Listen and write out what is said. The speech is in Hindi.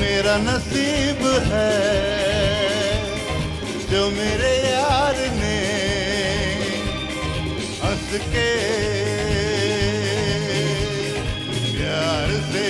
मेरा नसीब है जो मेरे के प्यार से